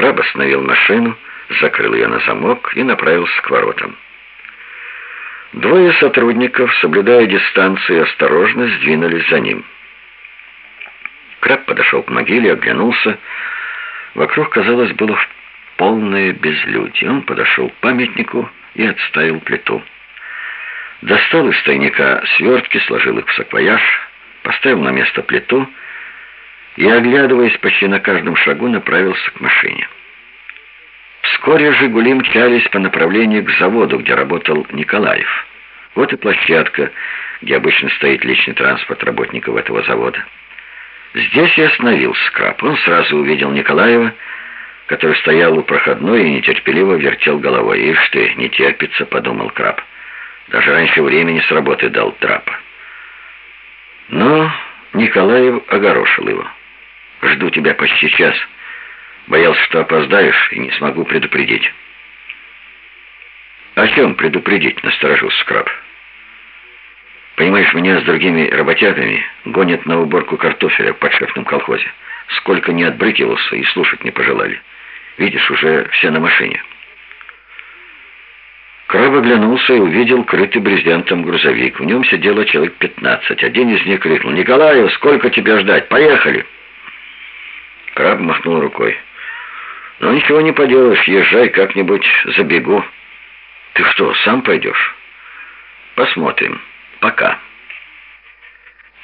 Краб остановил машину, закрыл ее на замок и направился к воротам. Двое сотрудников, соблюдая дистанцию и осторожность, сдвинулись за ним. Краб подошел к могиле, оглянулся. Вокруг, казалось, было полное безлюдье. Он подошел к памятнику и отставил плиту. Достал из тайника свертки, сложил их в саквояж, поставил на место плиту и, оглядываясь почти на каждом шагу, направился к машине. Вскоре «Жигули» мчались по направлению к заводу, где работал Николаев. Вот и площадка, где обычно стоит личный транспорт работников этого завода. Здесь и остановился Краб. Он сразу увидел Николаева, который стоял у проходной и нетерпеливо вертел головой. «Ишь ты, не терпится», — подумал Краб. «Даже раньше времени с работы дал трапа». Но Николаев огорошил его. «Жду тебя почти час». Боялся, что опоздаешь и не смогу предупредить. «О чем предупредить?» — насторожился Краб. «Понимаешь, меня с другими работягами гонят на уборку картофеля в подшефном колхозе. Сколько не отбрыкивался и слушать не пожелали. Видишь, уже все на машине». Краб оглянулся и увидел крытый брезентом грузовик. В нем сидело человек пятнадцать. Один из них крикнул, «Николаев, сколько тебя ждать? Поехали!» Краб махнул рукой. «Ну, ничего не поделаешь, езжай как-нибудь, забегу». «Ты что, сам пойдешь?» «Посмотрим. Пока».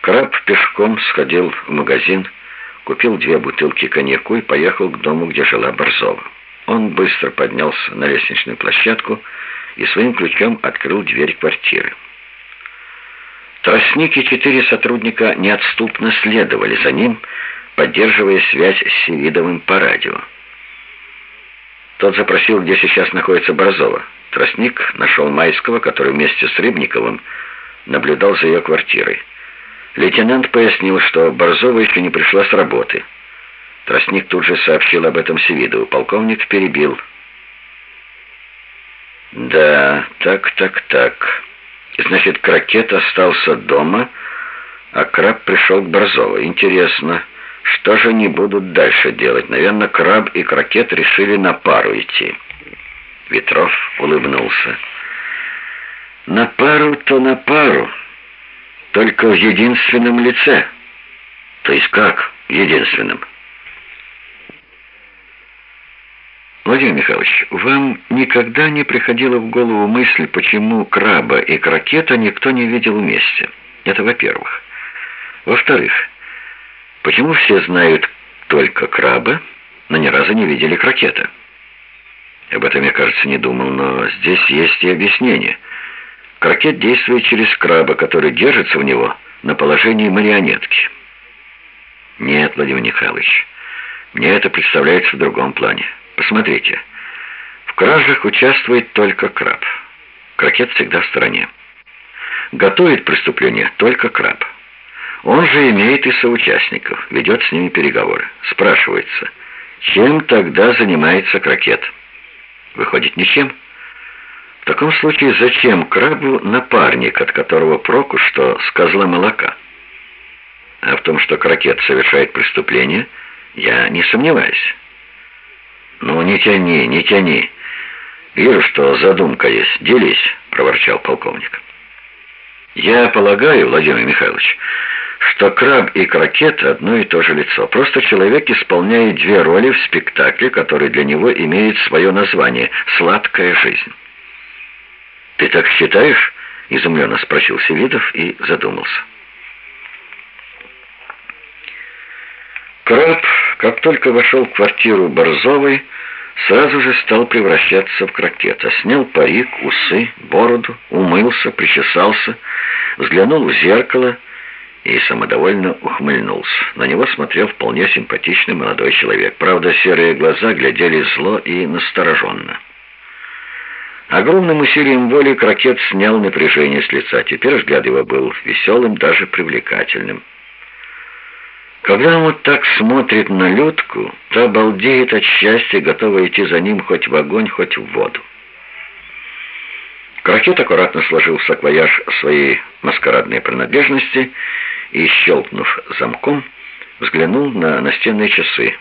Краб пешком сходил в магазин, купил две бутылки коньяку и поехал к дому, где жила Борзова. Он быстро поднялся на лестничную площадку и своим ключом открыл дверь квартиры. Тростник и четыре сотрудника неотступно следовали за ним, поддерживая связь с Севидовым по радио. Тот запросил, где сейчас находится Борзова. Тростник нашел Майского, который вместе с Рыбниковым наблюдал за ее квартирой. Лейтенант пояснил, что Борзова еще не пришла с работы. Тростник тут же сообщил об этом Севидову. Полковник перебил. «Да, так, так, так. Значит, Кракет остался дома, а Краб пришел к Борзовой. Интересно». Что же они будут дальше делать? Наверное, краб и крокет решили на пару идти. Ветров улыбнулся. На пару-то на пару, только в единственном лице. То есть как единственном? Владимир Михайлович, вам никогда не приходила в голову мысль, почему краба и крокета никто не видел вместе? Это во-первых. Во-вторых, Почему все знают только краба, но ни разу не видели крокета? Об этом я, кажется, не думал, но здесь есть и объяснение. Крокет действует через краба, который держится в него на положении марионетки. Нет, Владимир Михайлович, мне это представляется в другом плане. Посмотрите, в кражах участвует только краб. Крокет всегда в стороне. Готовит преступление только краб. Он же имеет и соучастников, ведет с ними переговоры. Спрашивается, чем тогда занимается крокет? Выходит, ничем. В таком случае зачем крабу напарник, от которого проку, что с козла молока? А в том, что крокет совершает преступление, я не сомневаюсь. «Ну, не тяни, не тяни. Вижу, что задумка есть. Делись», — проворчал полковник. «Я полагаю, Владимир Михайлович, что краб и крокет одно и то же лицо. Просто человек исполняет две роли в спектакле, который для него имеет свое название «Сладкая жизнь». «Ты так считаешь?» — изумленно спросил Севидов и задумался. Краб, как только вошел в квартиру Борзовой, сразу же стал превращаться в крокета. Снял парик, усы, бороду, умылся, причесался, взглянул в зеркало — и самодовольно ухмыльнулся. На него смотрел вполне симпатичный молодой человек. Правда, серые глаза глядели зло и настороженно. Огромным усилием воли Крокет снял напряжение с лица. Теперь взгляд его был веселым, даже привлекательным. Когда он вот так смотрит на Людку, то обалдеет от счастья, готова идти за ним хоть в огонь, хоть в воду. Крокет аккуратно сложил в саквояж свои маскарадные принадлежности и, щелкнув замком, взглянул на настенные часы.